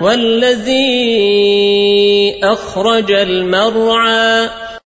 والذي أخرج المرعى